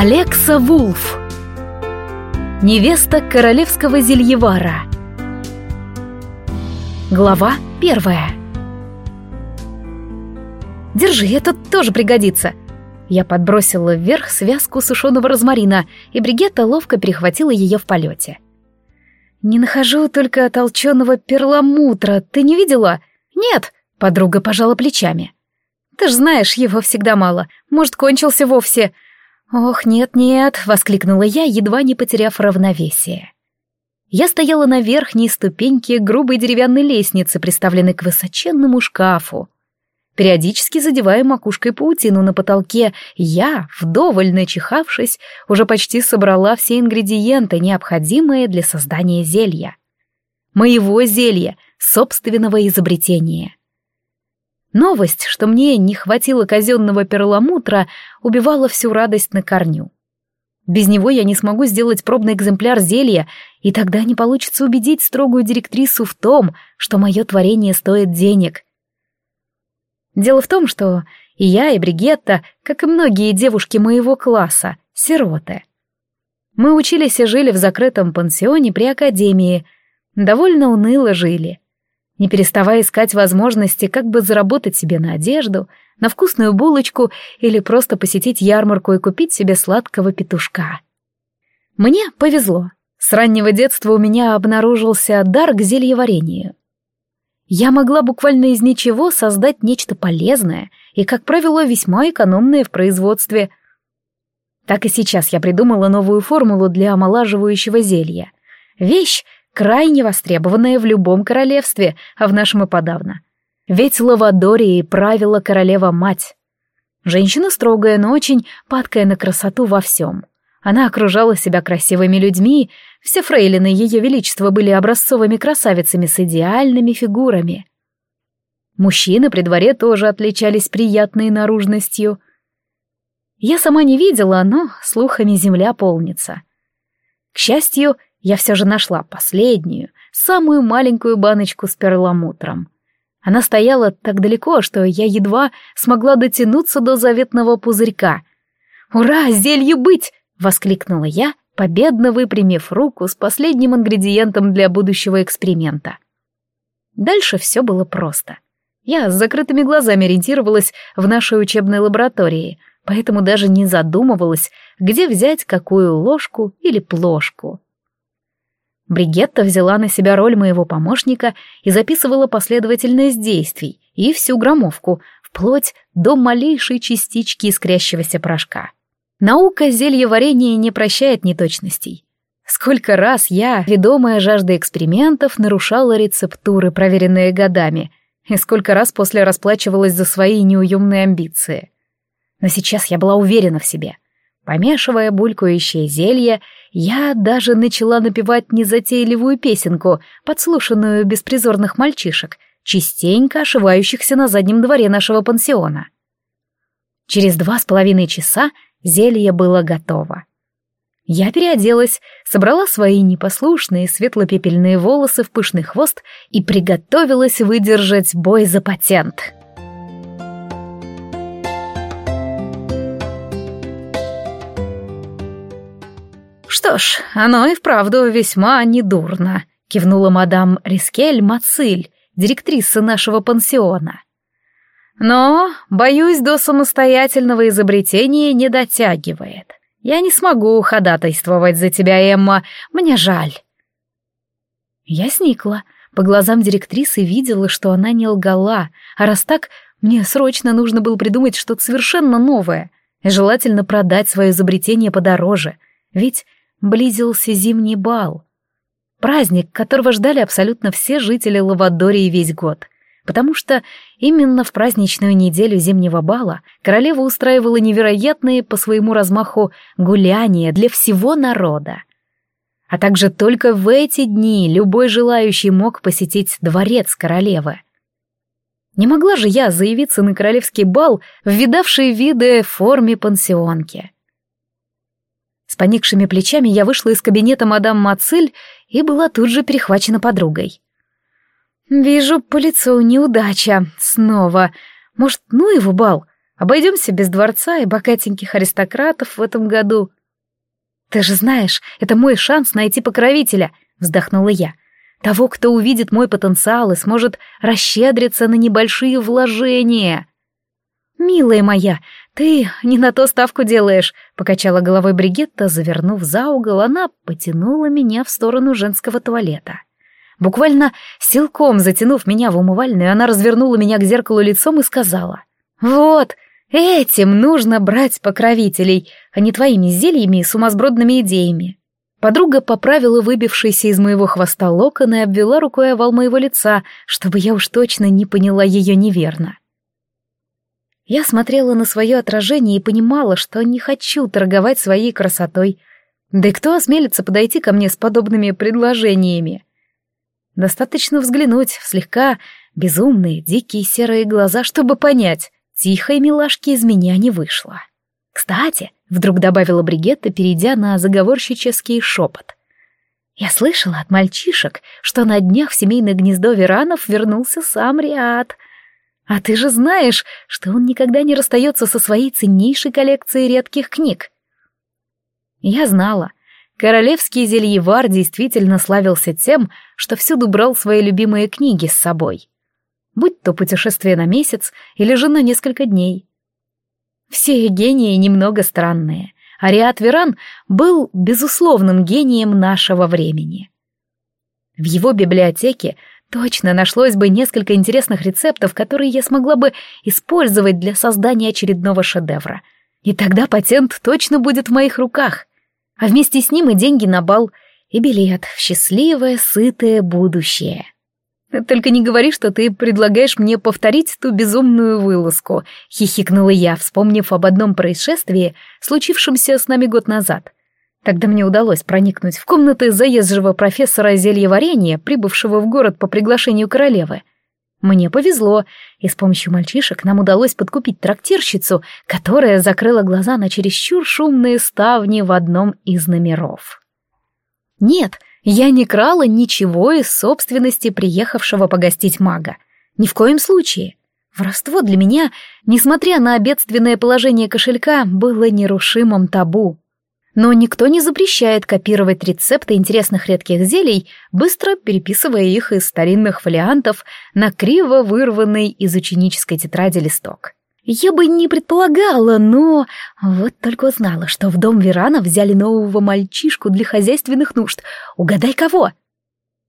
Алекса Вулф Невеста королевского зельевара Глава первая «Держи, это тоже пригодится!» Я подбросила вверх связку сушеного розмарина, и Бригетта ловко перехватила ее в полете. «Не нахожу только толченого перламутра. Ты не видела?» «Нет», — подруга пожала плечами. «Ты ж знаешь, его всегда мало. Может, кончился вовсе». «Ох, нет-нет», — воскликнула я, едва не потеряв равновесие. Я стояла на верхней ступеньке грубой деревянной лестницы, приставленной к высоченному шкафу. Периодически задевая макушкой паутину на потолке, я, вдоволь начихавшись, уже почти собрала все ингредиенты, необходимые для создания зелья. Моего зелья, собственного изобретения. Новость, что мне не хватило казенного перламутра, убивала всю радость на корню. Без него я не смогу сделать пробный экземпляр зелья, и тогда не получится убедить строгую директрису в том, что мое творение стоит денег — Дело в том, что и я, и Бригетта, как и многие девушки моего класса, сироты. Мы учились и жили в закрытом пансионе при академии, довольно уныло жили, не переставая искать возможности как бы заработать себе на одежду, на вкусную булочку или просто посетить ярмарку и купить себе сладкого петушка. Мне повезло. С раннего детства у меня обнаружился дар к зельеварению. Я могла буквально из ничего создать нечто полезное и, как правило, весьма экономное в производстве. Так и сейчас я придумала новую формулу для омолаживающего зелья. Вещь, крайне востребованная в любом королевстве, а в нашем и подавно. Ведь Лавадории правила королева-мать. Женщина строгая, но очень падкая на красоту во всем. Она окружала себя красивыми людьми, все фрейлины Ее Величества были образцовыми красавицами с идеальными фигурами. Мужчины при дворе тоже отличались приятной наружностью. Я сама не видела, но слухами земля полнится. К счастью, я все же нашла последнюю, самую маленькую баночку с перламутром. Она стояла так далеко, что я едва смогла дотянуться до заветного пузырька. «Ура, зелью быть!» — воскликнула я, победно выпрямив руку с последним ингредиентом для будущего эксперимента. Дальше все было просто. Я с закрытыми глазами ориентировалась в нашей учебной лаборатории, поэтому даже не задумывалась, где взять какую ложку или плошку. Бригетта взяла на себя роль моего помощника и записывала последовательность действий и всю громовку, вплоть до малейшей частички искрящегося порошка. Наука зельеварения не прощает неточностей. Сколько раз я, ведомая жаждой экспериментов, нарушала рецептуры, проверенные годами, и сколько раз после расплачивалась за свои неуемные амбиции. Но сейчас я была уверена в себе. Помешивая булькающее зелье, я даже начала напевать незатейливую песенку, подслушанную беспризорных мальчишек, частенько ошивающихся на заднем дворе нашего пансиона. Через два с половиной часа Зелье было готово. Я переоделась, собрала свои непослушные светло-пепельные волосы в пышный хвост и приготовилась выдержать бой за патент. «Что ж, оно и вправду весьма недурно», — кивнула мадам Рискель Мациль, директриса нашего пансиона. Но, боюсь, до самостоятельного изобретения не дотягивает. Я не смогу ходатайствовать за тебя, Эмма, мне жаль. Я сникла. По глазам директрисы видела, что она не лгала, а раз так, мне срочно нужно было придумать что-то совершенно новое, желательно продать свое изобретение подороже, ведь близился зимний бал. Праздник, которого ждали абсолютно все жители Лавадории весь год — потому что именно в праздничную неделю зимнего бала королева устраивала невероятные по своему размаху гуляния для всего народа. А также только в эти дни любой желающий мог посетить дворец королевы. Не могла же я заявиться на королевский бал в видавшей виды форме пансионки. С поникшими плечами я вышла из кабинета мадам Мациль и была тут же перехвачена подругой. «Вижу по лицу неудача. Снова. Может, ну его бал? Обойдемся без дворца и богатеньких аристократов в этом году. Ты же знаешь, это мой шанс найти покровителя, вздохнула я. Того, кто увидит мой потенциал и сможет расщедриться на небольшие вложения. «Милая моя, ты не на то ставку делаешь», — покачала головой Бригетта, завернув за угол, она потянула меня в сторону женского туалета. Буквально силком затянув меня в умывальную, она развернула меня к зеркалу лицом и сказала. «Вот, этим нужно брать покровителей, а не твоими зельями и сумасбродными идеями». Подруга поправила выбившийся из моего хвоста локон и обвела рукой овал моего лица, чтобы я уж точно не поняла ее неверно. Я смотрела на свое отражение и понимала, что не хочу торговать своей красотой. Да и кто осмелится подойти ко мне с подобными предложениями? Достаточно взглянуть в слегка безумные, дикие серые глаза, чтобы понять, тихой милашки из меня не вышло. Кстати, вдруг добавила Бригетта, перейдя на заговорщический шепот. Я слышала от мальчишек, что на днях в семейное гнездо Веранов вернулся сам Риад. А ты же знаешь, что он никогда не расстается со своей ценнейшей коллекцией редких книг. Я знала, Королевский зельевар действительно славился тем, что всюду брал свои любимые книги с собой. Будь то путешествие на месяц или же на несколько дней. Все гении немного странные. Ариат Веран был безусловным гением нашего времени. В его библиотеке точно нашлось бы несколько интересных рецептов, которые я смогла бы использовать для создания очередного шедевра. И тогда патент точно будет в моих руках а вместе с ним и деньги на бал, и билет в счастливое, сытое будущее. «Только не говори, что ты предлагаешь мне повторить ту безумную вылазку», — хихикнула я, вспомнив об одном происшествии, случившемся с нами год назад. Тогда мне удалось проникнуть в комнаты заезжего профессора зельеварения, прибывшего в город по приглашению королевы. Мне повезло, и с помощью мальчишек нам удалось подкупить трактирщицу, которая закрыла глаза на чересчур шумные ставни в одном из номеров. Нет, я не крала ничего из собственности приехавшего погостить мага. Ни в коем случае. Воровство для меня, несмотря на бедственное положение кошелька, было нерушимым табу. Но никто не запрещает копировать рецепты интересных редких зелий, быстро переписывая их из старинных фолиантов на криво вырванный из ученической тетради листок. Я бы не предполагала, но... Вот только узнала, что в дом Верана взяли нового мальчишку для хозяйственных нужд. Угадай, кого?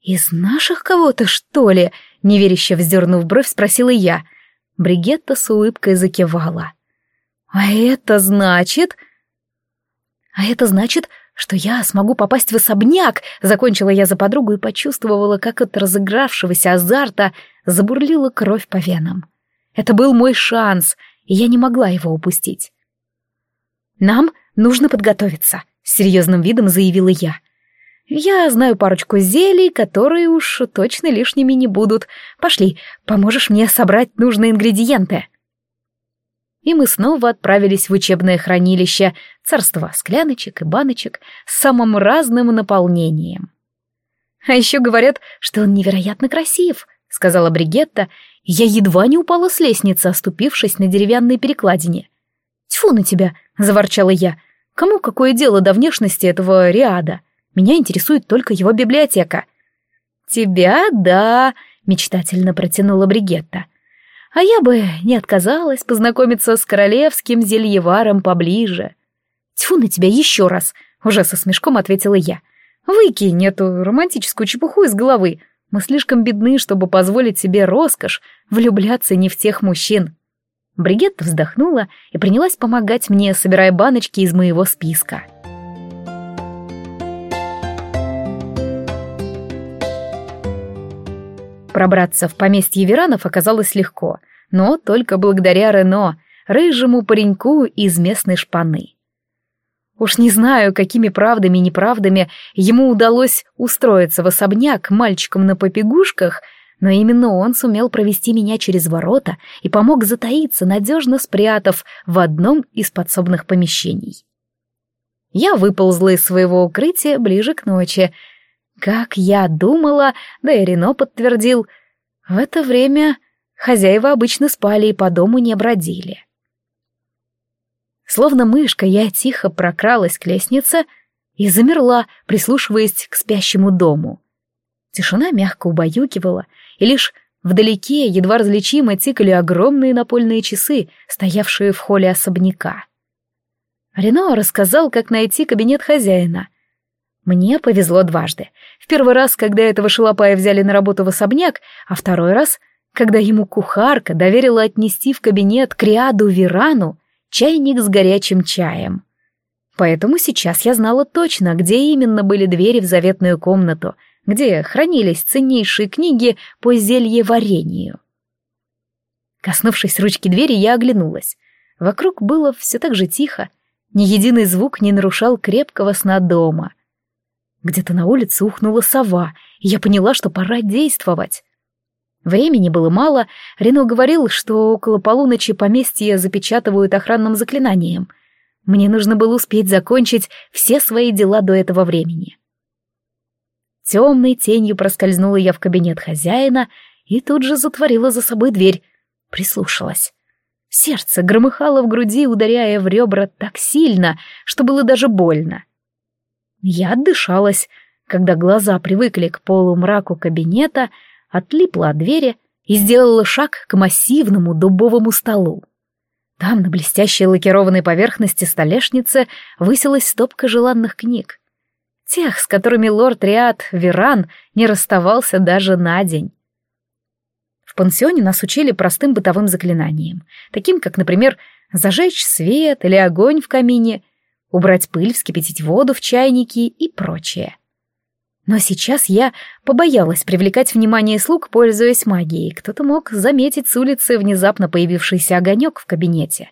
«Из наших кого-то, что ли?» — неверяще вздернув бровь, спросила я. Бригетта с улыбкой закивала. «А это значит...» «А это значит, что я смогу попасть в особняк!» Закончила я за подругу и почувствовала, как от разыгравшегося азарта забурлила кровь по венам. Это был мой шанс, и я не могла его упустить. «Нам нужно подготовиться», — с серьезным видом заявила я. «Я знаю парочку зелий, которые уж точно лишними не будут. Пошли, поможешь мне собрать нужные ингредиенты» и мы снова отправились в учебное хранилище, царство скляночек и баночек с самым разным наполнением. «А еще говорят, что он невероятно красив», — сказала Бригетта, я едва не упала с лестницы, оступившись на деревянной перекладине. «Тьфу на тебя!» — заворчала я. «Кому какое дело до внешности этого Риада? Меня интересует только его библиотека». «Тебя, да», — мечтательно протянула Бригетта. А я бы не отказалась познакомиться с королевским зельеваром поближе. Тьфу на тебя еще раз, уже со смешком ответила я. Выкинь эту романтическую чепуху из головы. Мы слишком бедны, чтобы позволить себе роскошь влюбляться не в тех мужчин. Бригетта вздохнула и принялась помогать мне, собирая баночки из моего списка. Пробраться в поместье Веранов оказалось легко, но только благодаря Рено, рыжему пареньку из местной шпаны. Уж не знаю, какими правдами и неправдами ему удалось устроиться в особняк мальчиком на попегушках, но именно он сумел провести меня через ворота и помог затаиться, надежно спрятав в одном из подсобных помещений. Я выползла из своего укрытия ближе к ночи, как я думала, да и Рено подтвердил, в это время хозяева обычно спали и по дому не бродили. Словно мышка, я тихо прокралась к лестнице и замерла, прислушиваясь к спящему дому. Тишина мягко убаюкивала, и лишь вдалеке едва различимо тикали огромные напольные часы, стоявшие в холле особняка. Рено рассказал, как найти кабинет хозяина. Мне повезло дважды. В первый раз, когда этого шалопая взяли на работу в особняк, а второй раз, когда ему кухарка доверила отнести в кабинет к Риаду Вирану чайник с горячим чаем. Поэтому сейчас я знала точно, где именно были двери в заветную комнату, где хранились ценнейшие книги по зельеварению. Коснувшись ручки двери, я оглянулась. Вокруг было все так же тихо, ни единый звук не нарушал крепкого сна дома. Где-то на улице ухнула сова, и я поняла, что пора действовать. Времени было мало, Рено говорил, что около полуночи поместье запечатывают охранным заклинанием. Мне нужно было успеть закончить все свои дела до этого времени. Темной тенью проскользнула я в кабинет хозяина и тут же затворила за собой дверь. Прислушалась. Сердце громыхало в груди, ударяя в ребра так сильно, что было даже больно. Я отдышалась, когда глаза привыкли к полумраку кабинета, отлипла от двери и сделала шаг к массивному дубовому столу. Там, на блестящей лакированной поверхности столешницы, высилась стопка желанных книг. Тех, с которыми лорд Риад Веран не расставался даже на день. В пансионе нас учили простым бытовым заклинаниям, таким как, например, зажечь свет или огонь в камине, убрать пыль, вскипятить воду в чайнике и прочее. Но сейчас я побоялась привлекать внимание слуг, пользуясь магией. Кто-то мог заметить с улицы внезапно появившийся огонек в кабинете.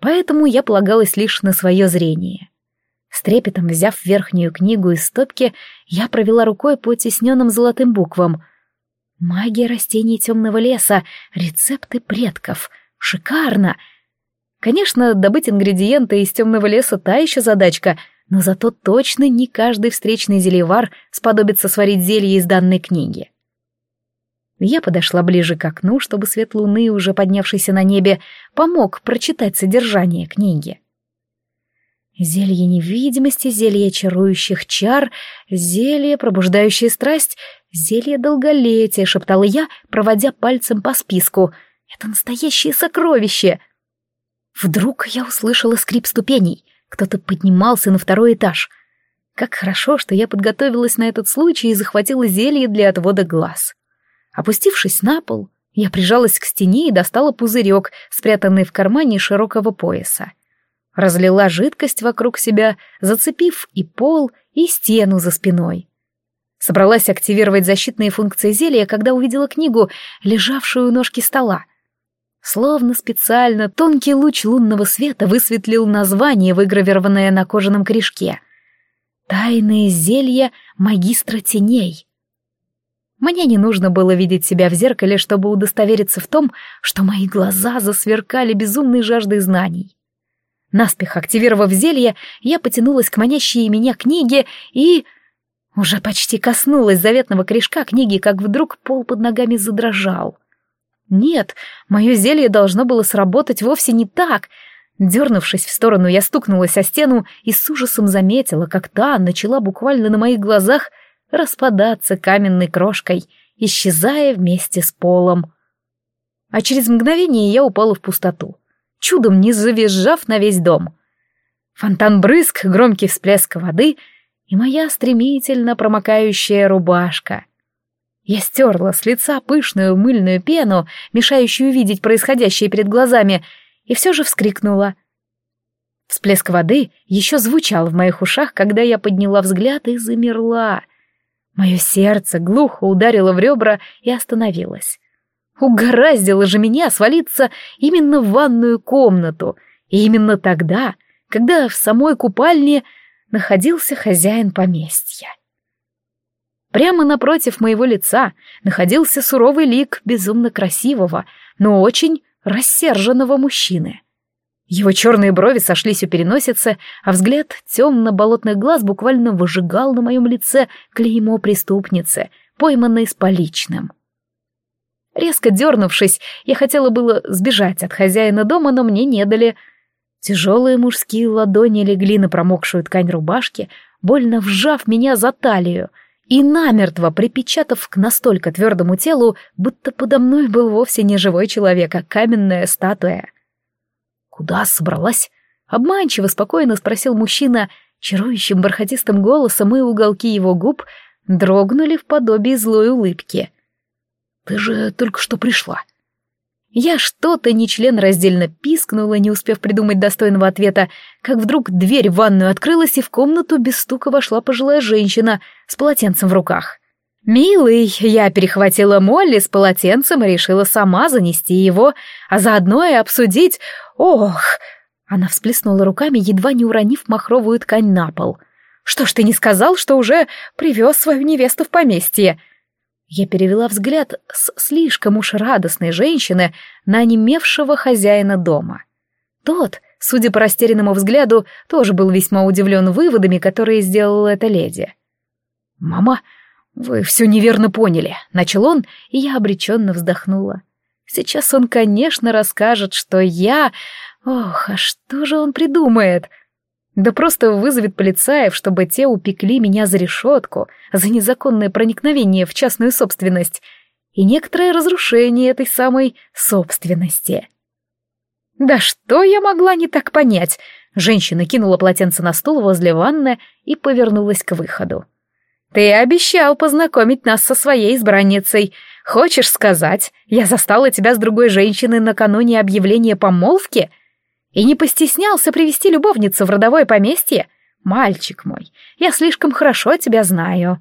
Поэтому я полагалась лишь на свое зрение. С трепетом взяв верхнюю книгу из стопки, я провела рукой по тесненным золотым буквам — Магия растений темного леса, рецепты предков. Шикарно! Конечно, добыть ингредиенты из темного леса та еще задачка, но зато точно не каждый встречный зельевар сподобится сварить зелье из данной книги. Я подошла ближе к окну, чтобы свет луны, уже поднявшийся на небе, помог прочитать содержание книги. Зелье невидимости, зелье чарующих чар, зелье, пробуждающее страсть, зелье долголетия, шептала я, проводя пальцем по списку. Это настоящее сокровище. Вдруг я услышала скрип ступеней. Кто-то поднимался на второй этаж. Как хорошо, что я подготовилась на этот случай и захватила зелье для отвода глаз. Опустившись на пол, я прижалась к стене и достала пузырек, спрятанный в кармане широкого пояса. Разлила жидкость вокруг себя, зацепив и пол, и стену за спиной. Собралась активировать защитные функции зелья, когда увидела книгу, лежавшую у ножки стола. Словно специально тонкий луч лунного света высветлил название, выгравированное на кожаном корешке. «Тайные зелья магистра теней». Мне не нужно было видеть себя в зеркале, чтобы удостовериться в том, что мои глаза засверкали безумной жаждой знаний. Наспех активировав зелье, я потянулась к манящей меня книге и... Уже почти коснулась заветного корешка книги, как вдруг пол под ногами задрожал. Нет, мое зелье должно было сработать вовсе не так. Дернувшись в сторону, я стукнулась о стену и с ужасом заметила, как та начала буквально на моих глазах распадаться каменной крошкой, исчезая вместе с полом. А через мгновение я упала в пустоту чудом не завизжав на весь дом. Фонтан-брызг, громкий всплеск воды и моя стремительно промокающая рубашка. Я стерла с лица пышную мыльную пену, мешающую видеть происходящее перед глазами, и все же вскрикнула. Всплеск воды еще звучал в моих ушах, когда я подняла взгляд и замерла. Мое сердце глухо ударило в ребра и остановилось. Угораздило же меня свалиться именно в ванную комнату, и именно тогда, когда в самой купальне находился хозяин поместья. Прямо напротив моего лица находился суровый лик безумно красивого, но очень рассерженного мужчины. Его черные брови сошлись у переносицы, а взгляд темно-болотных глаз буквально выжигал на моем лице клеймо преступницы, пойманной с поличным. Резко дернувшись, я хотела было сбежать от хозяина дома, но мне не дали. Тяжелые мужские ладони легли на промокшую ткань рубашки, больно вжав меня за талию и намертво припечатав к настолько твердому телу, будто подо мной был вовсе не живой человек, а каменная статуя. «Куда собралась?» — обманчиво спокойно спросил мужчина, чарующим бархатистым голосом, и уголки его губ дрогнули в подобии злой улыбки. «Ты же только что пришла». Я что-то нечленораздельно пискнула, не успев придумать достойного ответа, как вдруг дверь в ванную открылась, и в комнату без стука вошла пожилая женщина с полотенцем в руках. «Милый, я перехватила Молли с полотенцем и решила сама занести его, а заодно и обсудить... Ох!» Она всплеснула руками, едва не уронив махровую ткань на пол. «Что ж ты не сказал, что уже привез свою невесту в поместье?» Я перевела взгляд с слишком уж радостной женщины на онемевшего хозяина дома. Тот, судя по растерянному взгляду, тоже был весьма удивлен выводами, которые сделала эта леди. «Мама, вы все неверно поняли», — начал он, и я обреченно вздохнула. «Сейчас он, конечно, расскажет, что я... Ох, а что же он придумает?» Да просто вызовет полицаев, чтобы те упекли меня за решетку, за незаконное проникновение в частную собственность и некоторое разрушение этой самой собственности. Да что я могла не так понять? Женщина кинула полотенце на стул возле ванны и повернулась к выходу. «Ты обещал познакомить нас со своей избранницей. Хочешь сказать, я застала тебя с другой женщиной накануне объявления помолвки?» И не постеснялся привести любовницу в родовое поместье? Мальчик мой, я слишком хорошо тебя знаю.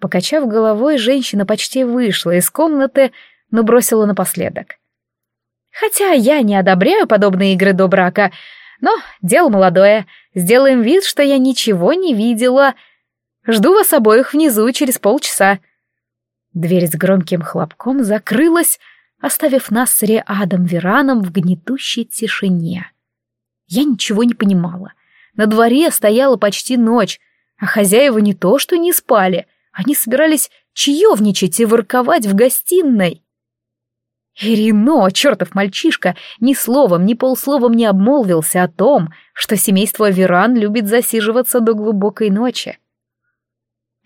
Покачав головой, женщина почти вышла из комнаты, но бросила напоследок. Хотя я не одобряю подобные игры до брака, но дело молодое. Сделаем вид, что я ничего не видела. Жду вас обоих внизу через полчаса. Дверь с громким хлопком закрылась, оставив нас с Реадом Вераном в гнетущей тишине. Я ничего не понимала. На дворе стояла почти ночь, а хозяева не то что не спали, они собирались чаевничать и ворковать в гостиной. Ирино, чертов мальчишка, ни словом, ни полсловом не обмолвился о том, что семейство Веран любит засиживаться до глубокой ночи.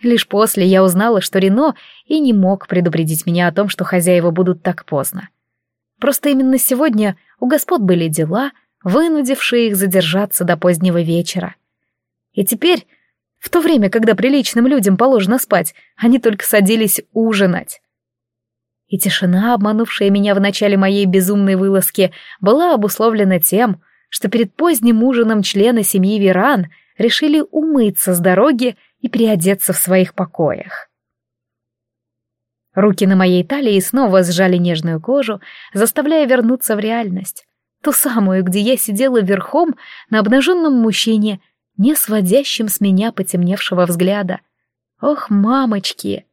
Лишь после я узнала, что Рено и не мог предупредить меня о том, что хозяева будут так поздно. Просто именно сегодня у господ были дела, вынудившие их задержаться до позднего вечера. И теперь, в то время, когда приличным людям положено спать, они только садились ужинать. И тишина, обманувшая меня в начале моей безумной вылазки, была обусловлена тем, что перед поздним ужином члены семьи Веран решили умыться с дороги и переодеться в своих покоях. Руки на моей талии снова сжали нежную кожу, заставляя вернуться в реальность. Ту самую, где я сидела верхом на обнаженном мужчине, не сводящем с меня потемневшего взгляда. Ох, мамочки!